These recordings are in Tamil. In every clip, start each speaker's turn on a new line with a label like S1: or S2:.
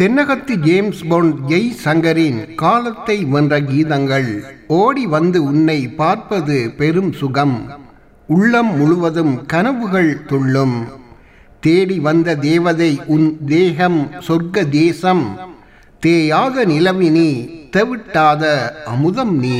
S1: தென்னகத்து ஜேம்ஸ் பொண்ட் ஜெய் சங்கரின் காலத்தை வென்ற கீதங்கள். ஓடி வந்து உன்னை பார்ப்பது பெரும் சுகம். உள்ளம் முழுவதும் கனவுகள் துள்ளும். தேடி வந்த தேவதை உன் தேகம் சொர்க்க தேசம். தேயாத நிலவினி தெவிட்டாத அமுதம் நீ.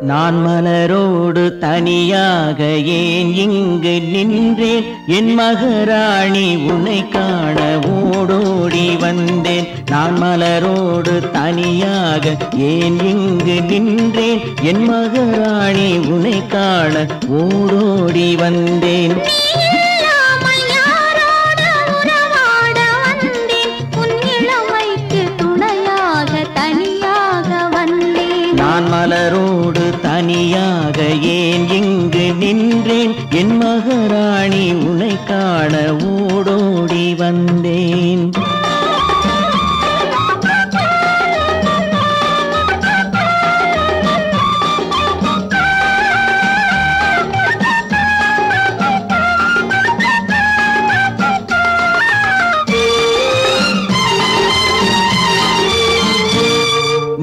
S2: நான் மலரோடு தனியாக ஏன் இங்கு நின்றேன்? என் மகராணி உன்னை காண ஓடோடி வந்தேன். நான் மலரோடு தனியாக ஏன் இங்கு நின்றேன்? என் மகராணி உன்னை காண ஓடோடி வந்தேன். நின்றேன் என் மகராணி உனை காண ஓடோடி வந்தேன்.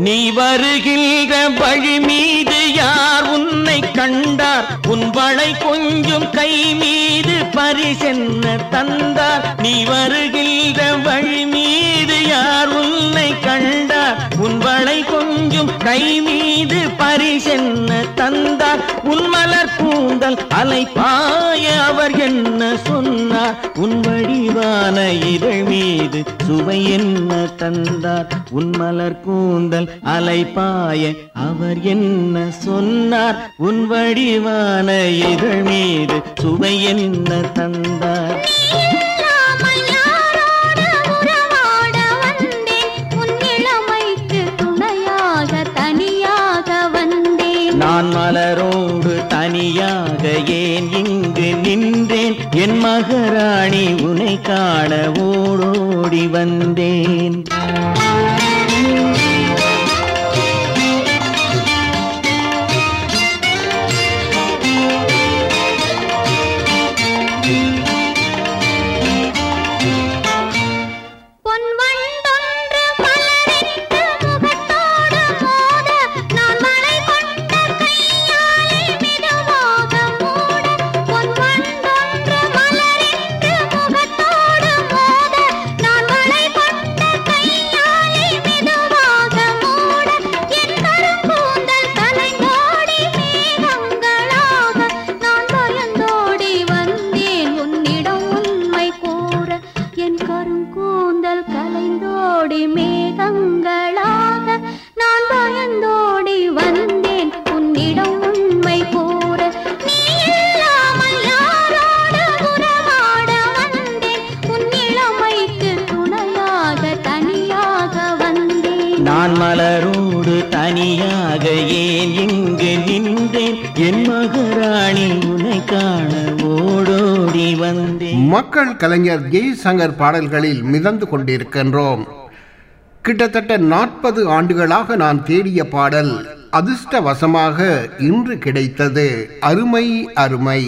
S2: நீ வருகின்ற வழி மீது யார் கண்டார். உன் வளை கொஞ்சம் கை மீது பரிசென்ன தந்தார். நீ வருகின்ற வழி மீது யார் உன்னை கண்டார்? உன் வளை கொஞ்சம் கை மீது பரிசென்ன தந்தார். உன்மலர் கூந்தல் அலைப்பாய அவர் என்ன சொன்னார்? உன் வழிவான இதழ் மீது சுவை என்ன தந்தார்? உன் மலர் கூந்தல் அலைப்பாய அவர் என்ன சொன்னார்? உன் வடிவான இதழ் மீது சுவை என்ன தந்தார்
S3: உன்
S2: நான் மலரோடு தனியாக ஏன் இங்கு நின்றேன்? என் மகராணி உன்னை காண ஓடோடி வந்தேன்.
S1: மக்கள் கலைஞர் ஜெய்சங்கர் பாடல்களில் மிதந்து கொண்டிருக்கின்றோம். கிட்டத்தட்ட நாற்பது ஆண்டுகளாக நான் தேடிய பாடல் அதிர்ஷ்டவசமாக இன்று கிடைத்தது. அருமை அருமை.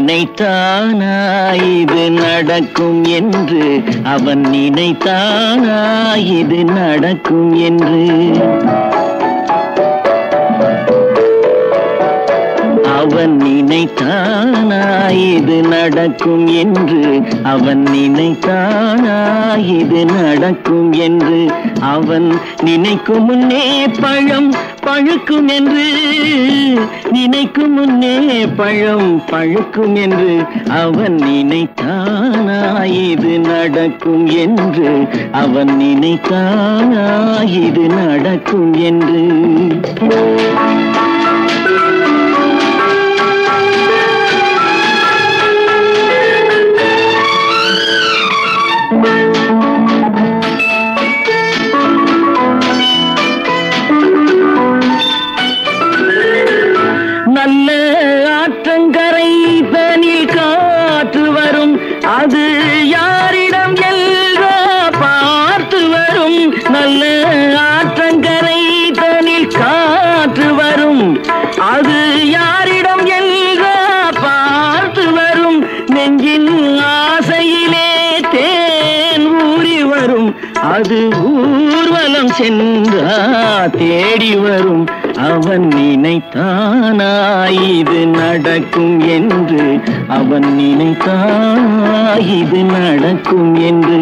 S2: நினைத்தானா இது நடக்கும் என்று. அவன் நினைத்தானா இது நடக்கும் என்று. அவன் நினைத்தானா இது நடக்கும் என்று. அவன் நினைத்தானா இது நடக்கும் என்று. அவன் நினைக்கும் முன்னே பழம் பழுக்கும் என்று. நினைக்கும் முன்னே பழம் பழுக்கும் என்று. அவன் நினைத்தானா இது நடக்கும் என்று. அவன் நினைத்தானா இது நடக்கும் என்று. தேடி வரும். அவன் நினைத்தானா இது நடக்கும் என்று. அவன் நினைத்தானா இது நடக்கும் என்று.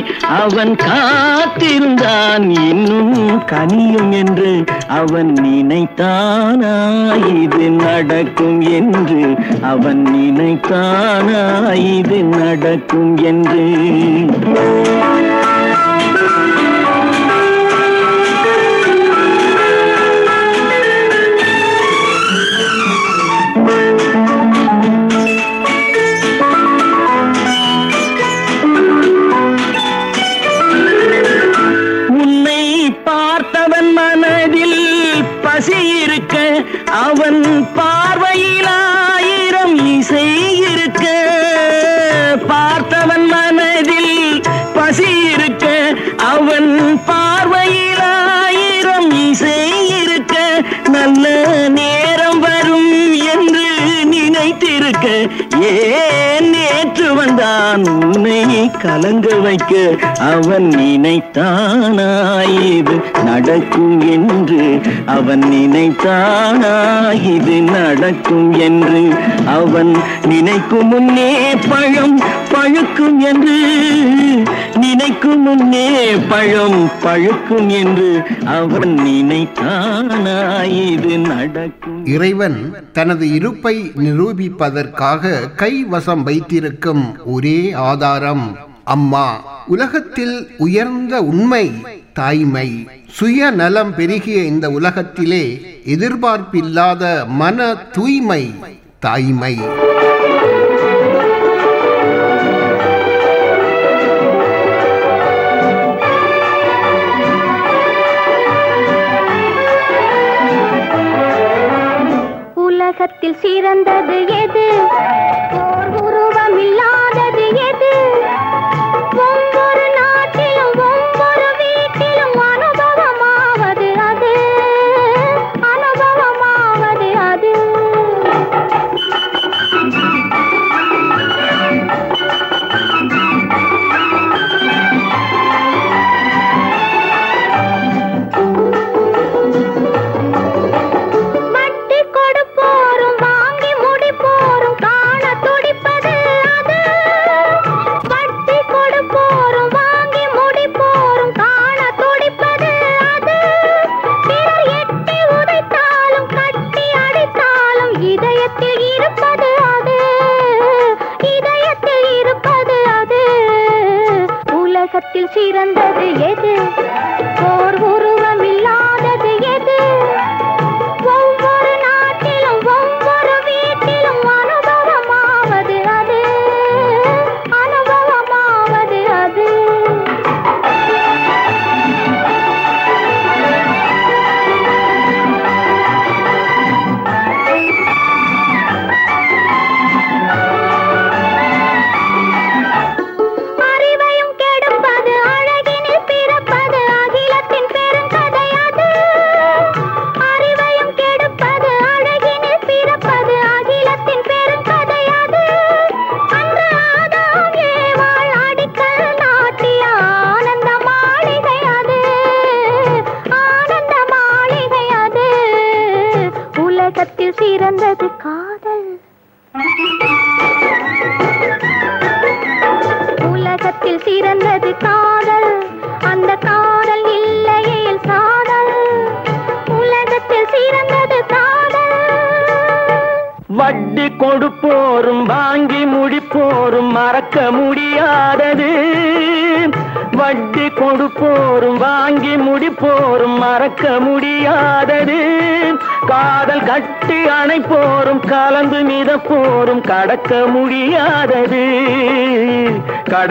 S2: கொடுத்தாய் அவன் காத்திருந்தான் இன்னும் கனியும் என்று. அவன் நினைத்தானா இது நடக்கும் என்று. அவன் நினைத்தானா இது நடக்கும் என்று. அவன் பார்வையில் ஆயிரம் இசை இருக்க பார்த்தவன் மனதில் பசி இருக்க அவன் பார்வையில் ஆயிரம் இசை இருக்க நல்ல நேரம் வரும் என்று நினைத்திருக்க ஏ நேற்று வந்தான் உன்னை கலங்க வைக்க அவன் நினைத்தானாயிது நடக்கும் என்று. அவன் நினைத்தானாயிது நடக்கும் என்று. அவன் நினைக்கும் முன்னே பழம் பழுக்கும் என்று நினைக்கும் முன்னே பழம் பழுக்கும் என்று அவன் நினைத்தானா? இது நடக்கும்.
S1: இறைவன் தனது இருப்பை நிரூபிப்பதற்காக கைவசம் வைத்திருக்கும் ஒரே ஆதாரம் அம்மா. உலகத்தில் உயர்ந்த உண்மை தாய்மை. சுயநலம் பெருகிய இந்த உலகத்திலே எதிர்பார்ப்பில்லாத மன தூய்மை தாய்மை.
S3: உலகத்தில் சிறந்தது எது? ஓர் உருவம் இல்லாதது எது?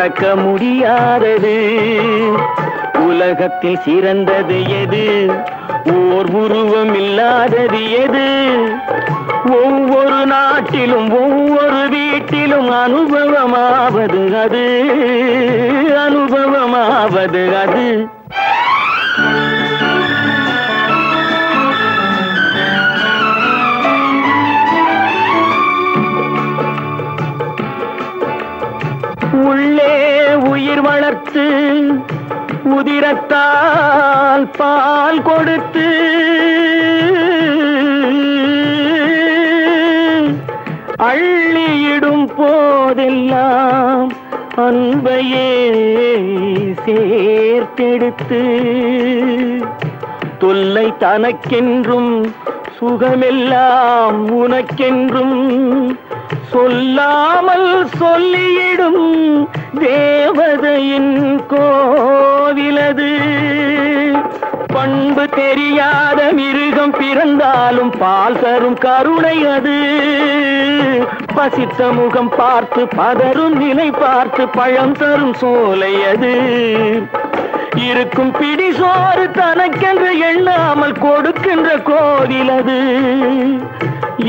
S2: மறக்க முடியாதது. உலகத்தில் சிறந்தது எது? ஓர் உருவம் இல்லாதது எது? ஒவ்வொரு நாட்டிலும் ஒவ்வொரு வீட்டிலும் அனுபவமாவது அது. அனுபவமாவது அது. உதிரத்தால் பால் கொடுத்து அள்ளியிடும் போதெல்லாம் அன்பையே சேர்த்தெடுத்து தொல்லை தனக்கென்றும் சுகமெல்லாம் உனக்கென்றும். சொல்லாமல் சொல்லியிடும் தேவதையின் கோவிலது. பண்பு தெரியாத மிருகம் பிறந்தாலும் பால் தரும் கருணை அது. பசித்த முகம் பார்த்து பதரும் நிலை பார்த்து பழம் தரும் சோலை அது. இருக்கும் பிடி சோறு தனக்கென்று எண்ணாமல் கொடுக்கின்ற கோவில் அது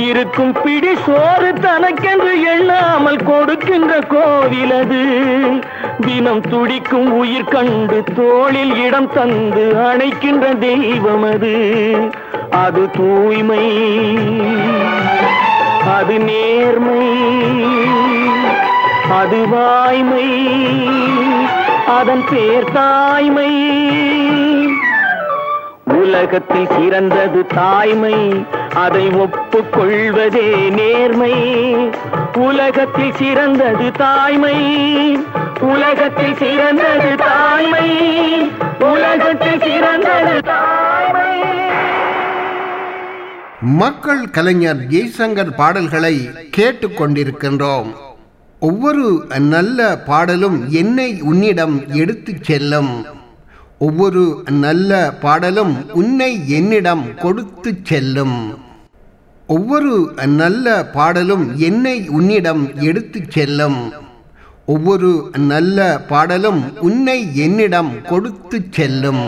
S2: இருக்கும் பிடி சோறு தனக்கென்று எண்ணாமல் கொடுக்கின்ற கோவில் அது தினம் துடிக்கும் உயிர் கண்டு தோளில் இடம் தந்து அணைக்கின்ற தெய்வம் அது அது தூய்மை அது நேர்மை அது வாய்மை. அதன் பேர் தாய்மை. உலகத்தில் சிறந்தது தாய்மை. அதை ஒப்புக்கொள்வதே நேர்மை. உலகத்தில் சிறந்தது தாய்மை. உலகத்தில் சிறந்தது தாய்மை. உலகத்தில் சிறந்தது தாய்மை.
S1: மக்கள் கலைஞர் ஜெய்சங்கர் பாடல்களை கேட்டுக்கொண்டிருக்கின்றோம். ஒவ்வொரு நல்ல பாடலும் என்னை உன்னிடம் எடுத்துச் செல்லும். ஒவ்வொரு நல்ல பாடலும் உன்னை என்னிடம் கொடுத்துச் செல்லும். ஒவ்வொரு நல்ல பாடலும் என்னை உன்னிடம் எடுத்துச் செல்லும். ஒவ்வொரு நல்ல பாடலும் உன்னை என்னிடம் கொடுத்துச் செல்லும்.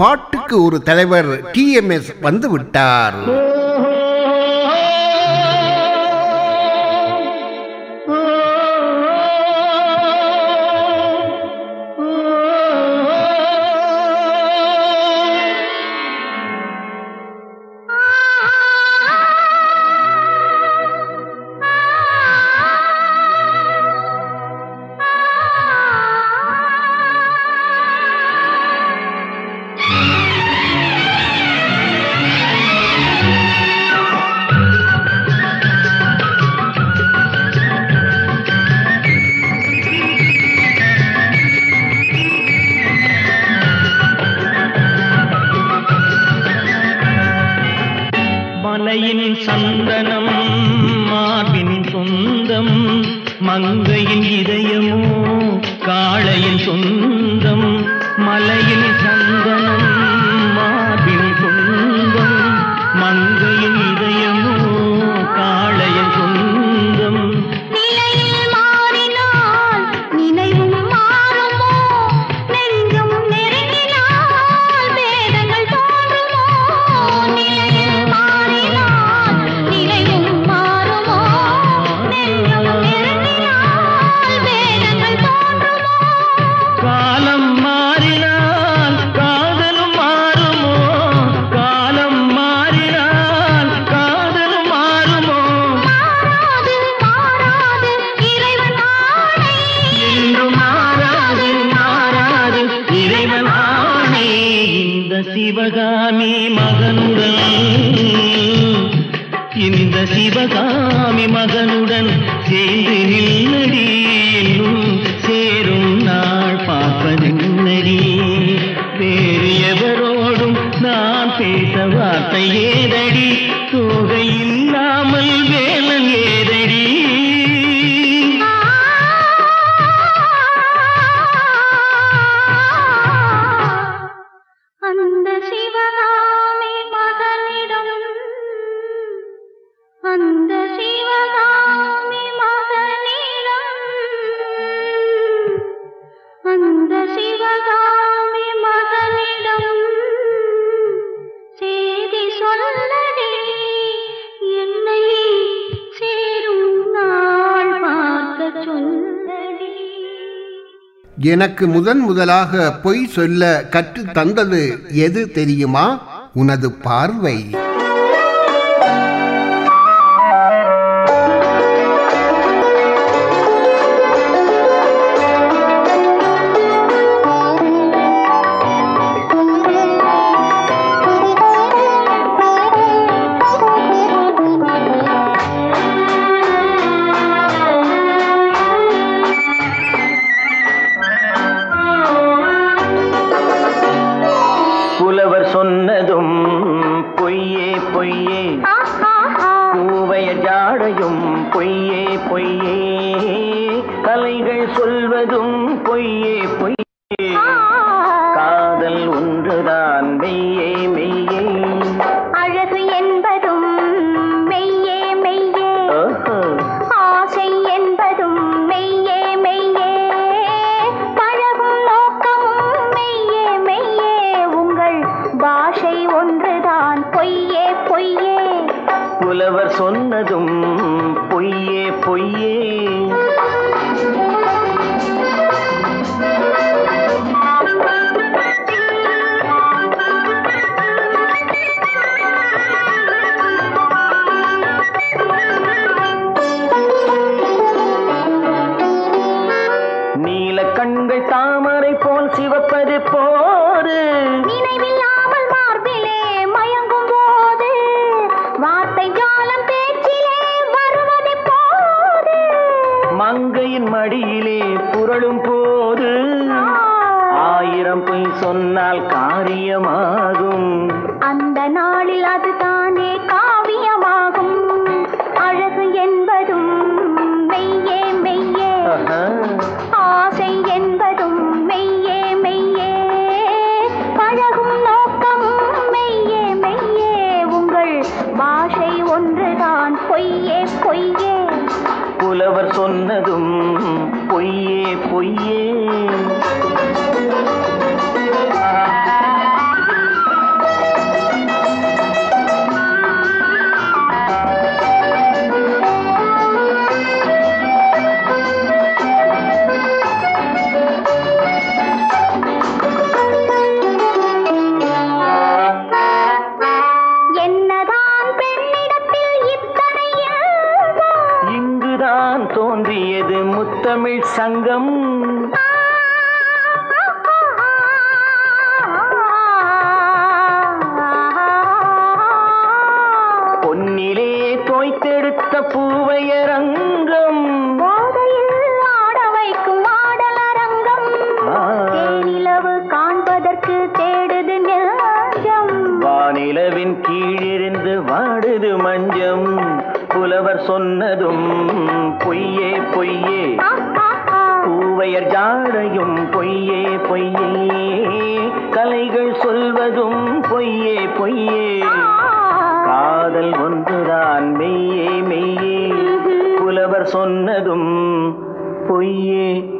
S3: பாட்டுக்கு ஒரு தலைவர் டி எம் எஸ் வந்து விட்டார்.
S2: மலையின் சந்தனம் மார்பின் சொந்தம் மங்கையின் இதயமோ காளையின் சொந்தம் மலையின் சந்தனம்.
S3: எனக்கு முதன் முதலாக பொய் சொல்ல கற்று தந்தது எது தெரியுமா? உனது பார்வை.
S2: பூவையரங்கம்
S3: போதையில் ஆட வைக்கும் ஆடல் அரங்கம்
S2: ஆ.
S3: தேனிலவு காண்பதற்கு தேடுது நெஞ்சம்.
S2: வானிலவின் கீழிருந்து வாடுது மஞ்சம். புலவர் சொன்னதும் பொய்யே பொய்யே. பூவையர் ஜாடையும் பொய்யே பொய்யே. கலைகள் சொல்வதும் பொய்யே பொய்யே. காதல் ஒன்றுதான். மெய்யே மெய்யே. புலவர் சொன்னதும் பொய்யே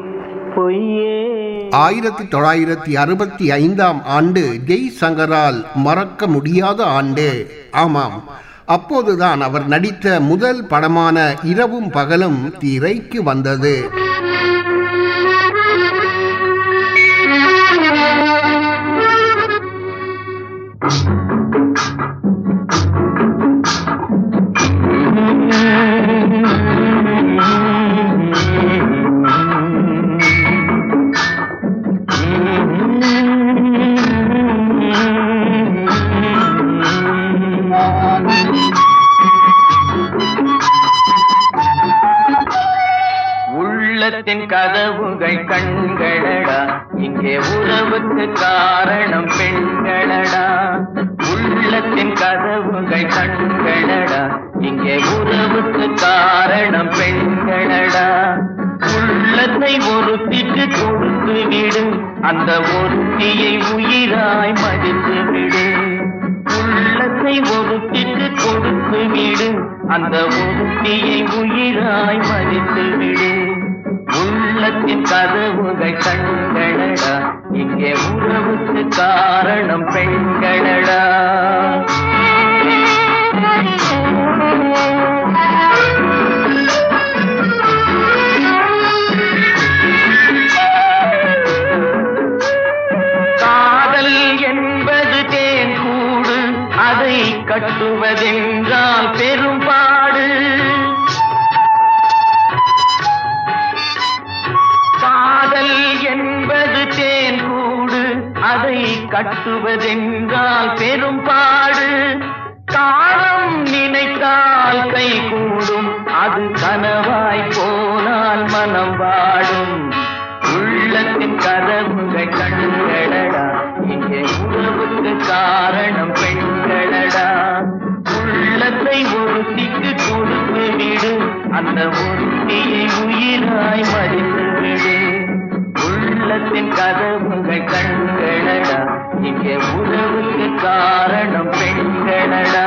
S2: பொய்யே.
S1: ஆயிரத்தி தொள்ளாயிரத்தி அறுபத்தி ஐந்தாம் ஆண்டு ஜெய் சங்கரால் மறக்க முடியாத ஆண்டு. ஆமாம் அப்போதுதான் அவர் நடித்த முதல் படமான இரவும் பகலும் திரைக்கு வந்தது.
S2: காரணம் பெண்களடா. உள்ளத்தை ஒருத்திக்கு கொடுத்து விடு. அந்த ஒருத்தியை உயிராய் மதித்து விடு. உள்ளத்தை ஒருத்திக்கு கொடுத்து விடு. அந்த ஒருத்தியை உயிராய் மதித்து விடு. உள்ளத்தின் கதவுகள் கண்களடா. இங்கே உறவுக்கு காரணம் பெண்களடா. கட்டுவதென்றால் பெரும்பாடு. காதல் என்பது தேன் கூடு அதை கட்டுவதென்றால் பெரும்பாடு. காலம் நினைத்தால் கை கூடும் அது கனவாய் போனால் மனம் வாடும். உள்ளத்தின் கதவுகள் கண்களடா இங்கே உறவுக்கு காரணம் விடா. உள்ளத்தை ஒருத்திக்கு கொடுத்து விடு. அந்த ஒருத்தியை உயிராய் மறித்து விடு. உள்ளத்தின் கதவுகள் கண்களடா இங்கே உறவுக்கு காரணம் பெண்களடா.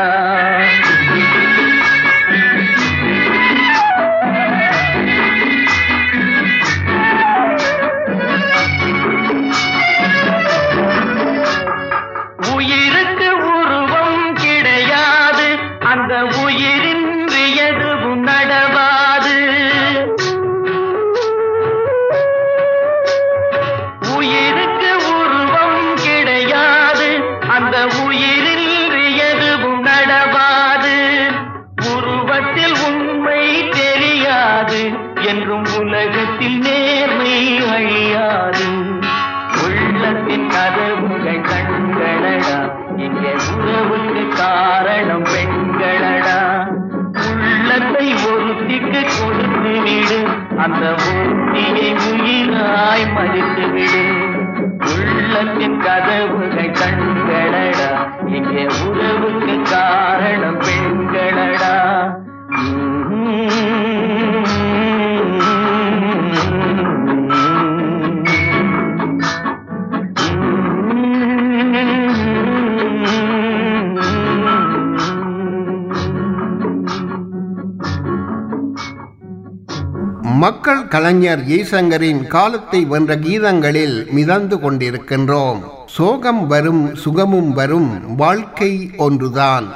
S1: கலைஞர் ஜெய்சங்கரின் காலத்தை வென்ற கீதங்களில் மிதந்து கொண்டிருக்கின்றோம். சோகம் வரும் சுகமும் வரும் வாழ்க்கை ஒன்றுதான்.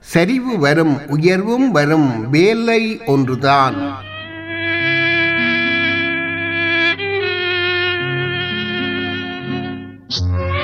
S1: சரிவு வரும் உயர்வும் வரும் வேலை ஒன்றுதான்.
S2: விரியாத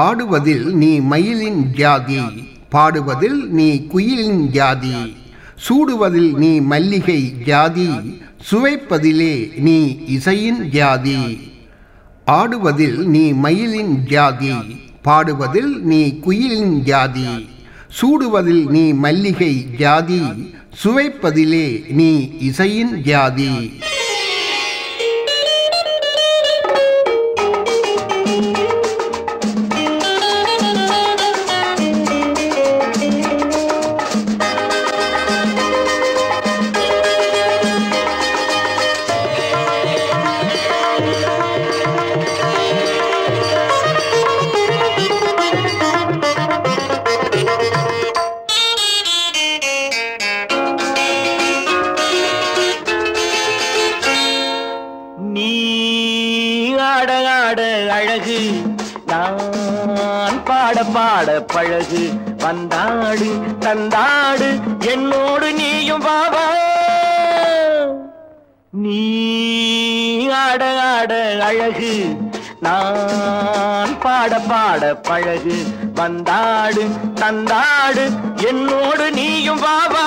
S1: பாடுவதில் நீ மயிலின் ஜாதி பாடுவதில் நீ குயிலின் ஜாதி சூடுவதில் நீ மல்லிகை ஜாதி சுவைப்பதிலே நீ இசையின் ஜாதி ஆடுவதில் நீ மயிலின் ஜாதி பாடுவதில் நீ குயிலின் ஜாதி சூடுவதில் நீ மல்லிகை ஜாதி சுவைப்பதிலே நீ இசையின் ஜாதி
S2: அழகு வந்தாடு தந்தாடு என்னோடு நீயும் பாவா நீ ஆட ஆட அழகு நான் பாட பாட பழகு. வந்தாடு தந்தாடு என்னோடு நீயும் வாவா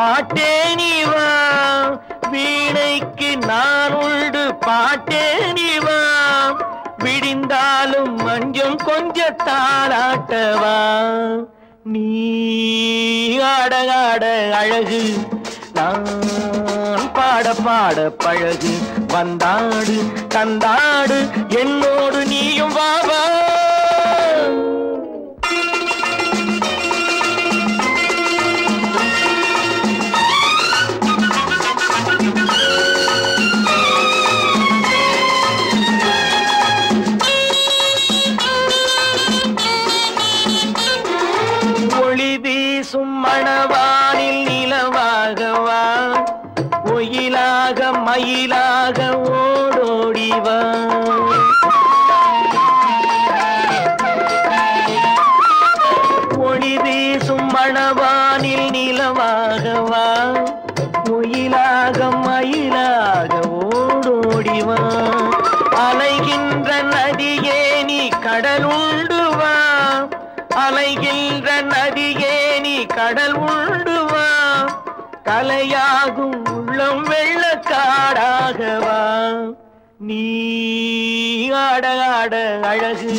S2: உண்டு பாட்டே நீ வீணைக்கு நான் உண்டு பாட்டே நீ விடிந்தாலும் மஞ்சம் கொஞ்ச தாளாட்டவா. நீ ஆட அழகு. நான் பாட பாட பழகு. வந்தாடு தந்தாடு என்னோடு நீயும் வாவா ஒயிலாக காடாகவா? நீ ஆட ஆட அழகு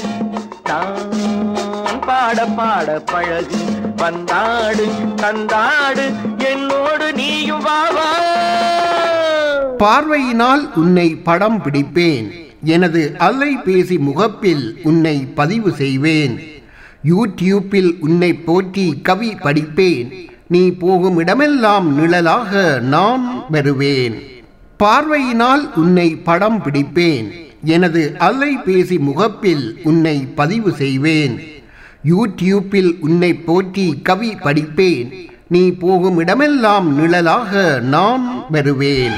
S2: நான் பாட பாட பழகு. வந்தாடு தந்தாடு என்னோடு நீயும் வாவா
S1: பார்வையினால் உன்னை படம் பிடிப்பேன். எனது அலைபேசி முகப்பில் உன்னை பதிவு செய்வேன். யூடியூப்பில் உன்னை போற்றி கவி படிப்பேன். நீ போகும் இடமெல்லாம் நிழலாக நான் வருவேன். பார்வையினால் உன்னை படம் பிடிப்பேன். எனது அலைபேசி முகப்பில் உன்னை பதிவு செய்வேன். யூடியூப்பில் உன்னை போற்றி கவி படிப்பேன். நீ போகும் இடமெல்லாம் நிழலாக நான் வருவேன்.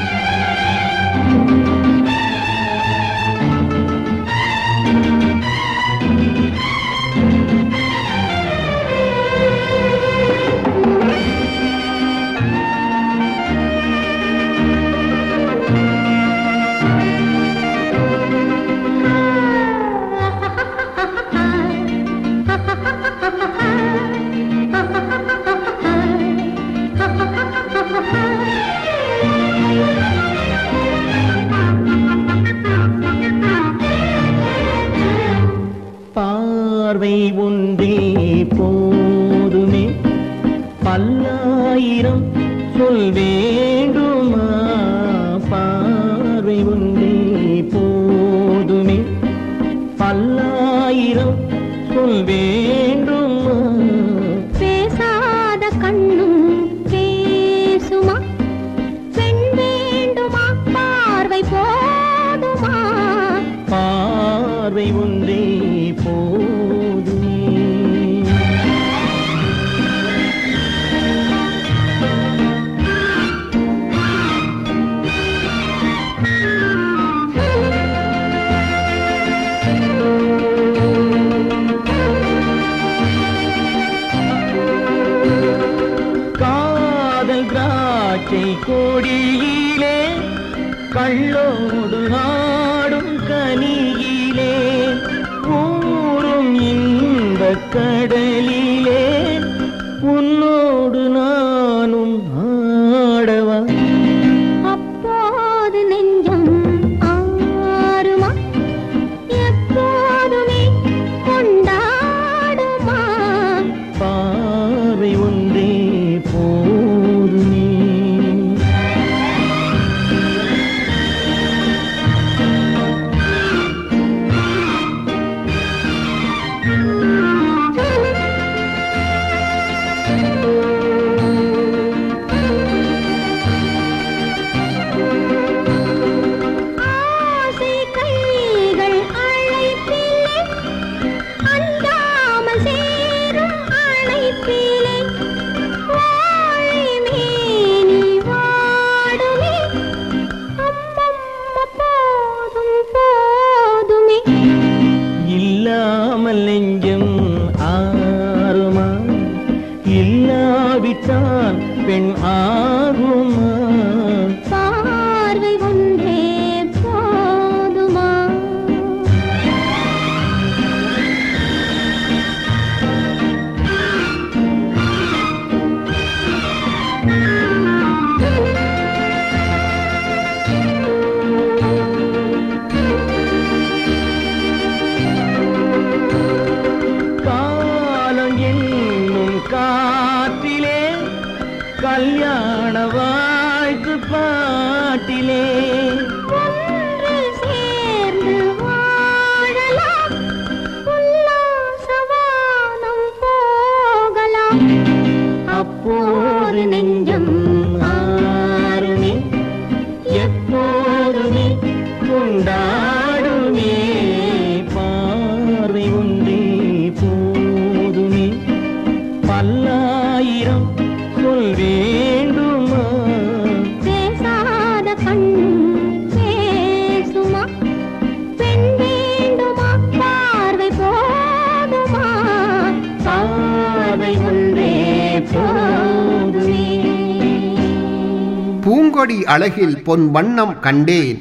S1: அழகில் பொன் வண்ணம் கண்டேன்.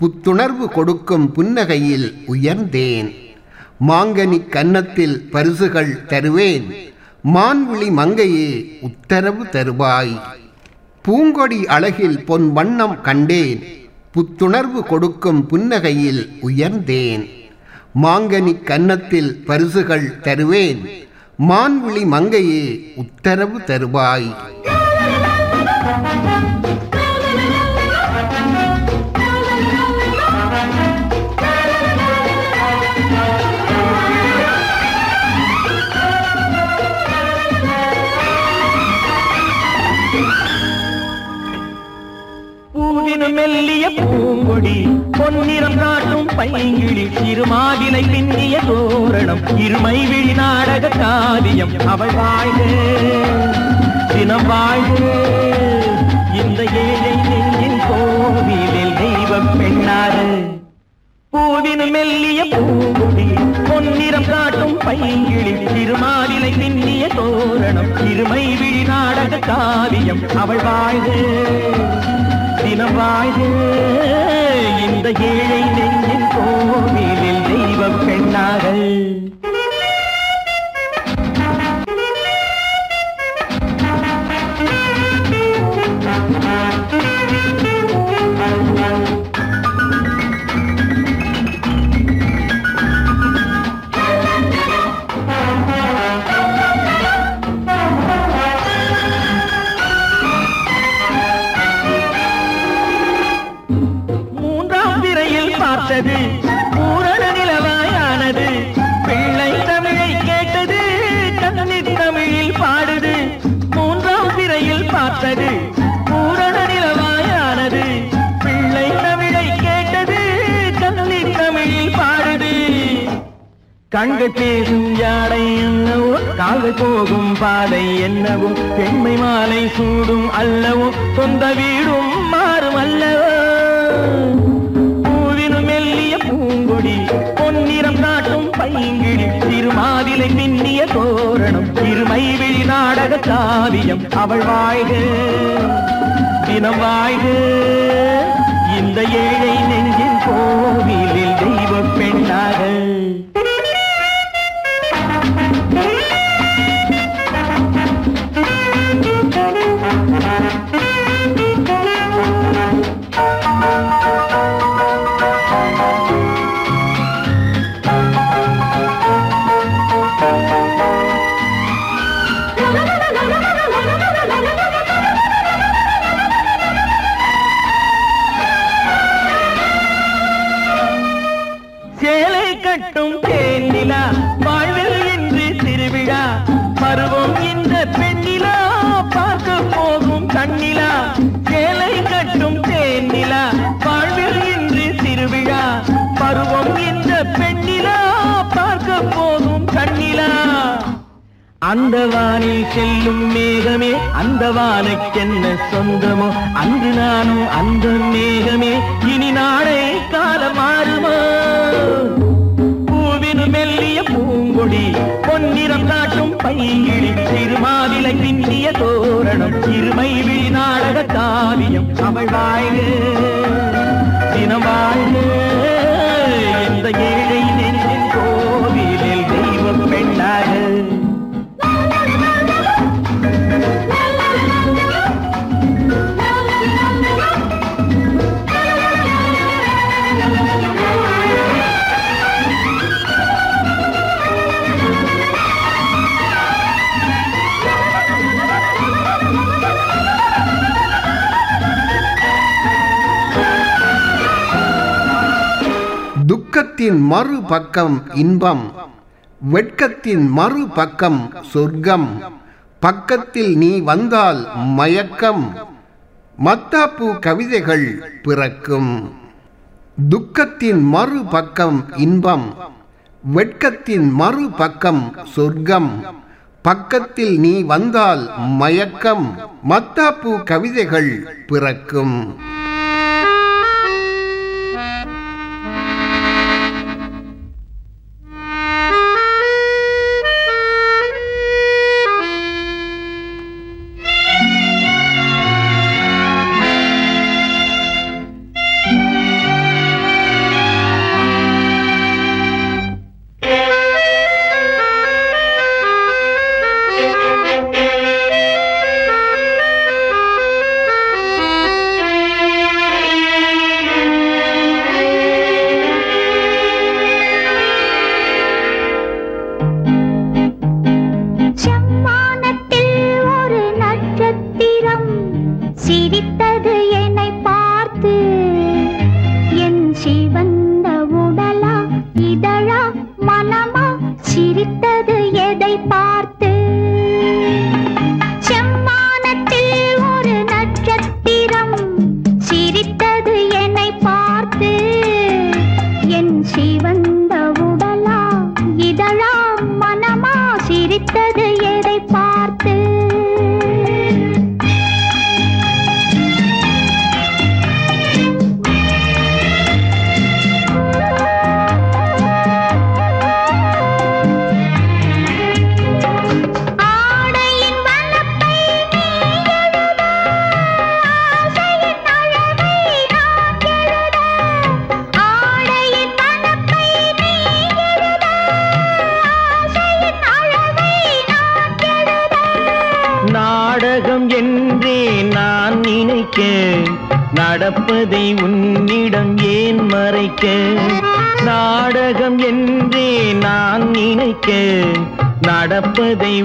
S1: புத்துணர்வு கொடுக்கும் புன்னகையில் உயர்ந்தேன். மாங்கனி கன்னத்தில் பரிசுகள் தருவேன். மான்விழி மங்கையே உத்தரவு தருவாய். பூங்கொடி அழகில் பொன் வண்ணம் கண்டேன். புத்துணர்வு கொடுக்கும் புன்னகையில் உயர்ந்தேன். மாங்கனி கன்னத்தில் பரிசுகள் தருவேன். மான்விழி மங்கையே உத்தரவு தருவாய்.
S2: பூவினும் மெல்லிய பூங்கொடி பொன்னிறம் காட்டும் பைங்கிழி சிறுமாவிலை பின்னிய தோரணம் இருமை விழி நாடக காவியம் அவள் வாழ்க தினம் வாழ்க. இந்த ஏழை நெஞ்சின் கோவிலில் தெய்வம் பெண்ணாறு பூவினும் மெல்லிய பூங்குடி பொன்னிறம் காட்டும் பைங்கிழி திருமாலிலை பின்னிய தோரணம் இருமை விழி நாடக காவியம் அவள் வாழ்க. தினம் வாழ்க இந்த ஏழை நெஞ்சின் கோவிலில் தெய்வ பெண்ணாக கண்கள் பேசும் யாடை என்னவோ காதல் போகும் பாதை என்னவோ? பெண்மை மாலை சூடும் அல்லவோ? சொந்த வீடும் மாறும் அல்லவோ? பூவினும் மெல்லிய பூங்கொடி பொன்னிறம் காட்டும் பைங்கிழி திருமாதிலை பின்னிய தோரணம் இருமை விழி நாடக காவியம் அவள் வாழ்க தினம் வாழ்க. இந்த ஏழை அந்த வானில் செல்லும் மேகமே அந்த வானைக்கென்ன சொந்தமோ? அன்று நானும் அந்த மேகமே இனி நாளை காலம் மாறுமோ? பூவினு மெல்லிய பூங்கொடி பொன்னிறம் காட்டும் பைங்கிழி திருமாவிலை பின்னிய தோரணம் சிறுமை விழி நாடக காவியம் அவள் வாழ்க தினம் வாழ்க.
S1: துக்கத்தின் மறுபக்கம் இன்பம். வெட்கத்தின் மறுபக்கம் சொர்க்கம். பக்கத்தில் நீ வந்தால் மயக்கம். மத்தாப்பு கவிதைகள் பிறக்கும். துக்கத்தின் மறுபக்கம் இன்பம். வெட்கத்தின் மறுபக்கம் சொர்க்கம். பக்கத்தில் நீ வந்தால் மயக்கம். மத்தாப்பு கவிதைகள் பிறக்கும்.
S3: தவித்தது எதை பார்த்து கதை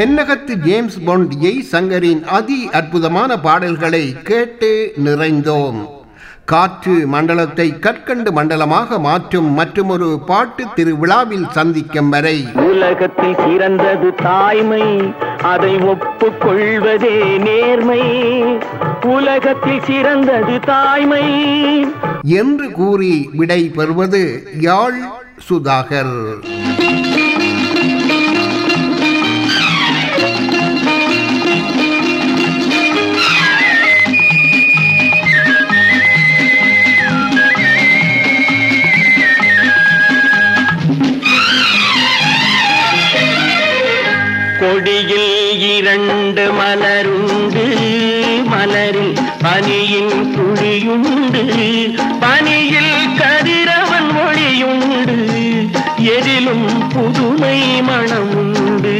S1: தென்னகத்து ஜேம்ஸ் பொண்டியை சங்கரின் அதி அற்புதமான பாடல்களை கேட்டு நிறைந்தோம். காற்று மண்டலத்தை கற்கண்டு மண்டலமாக மாற்றும் மற்றொரு பாட்டு திருவிழாவில் சந்திக்கும் வரை.
S2: உலகத்தில் சிறந்தது தாய்மை அதை ஒப்புக்கொள்வதே நேர்மை. உலகத்தில் சிறந்தது தாய்மை.
S1: என்று கூறி விடை பெறுவது யாழ் சுதாகர்.
S2: கொடியில் இரண்டு மலருண்டு. மலரில் பனியின் குழியுண்டு. பனியில் கதிரவன் மொழியுண்டு எதிலும் புதுமை மணமுண்டு.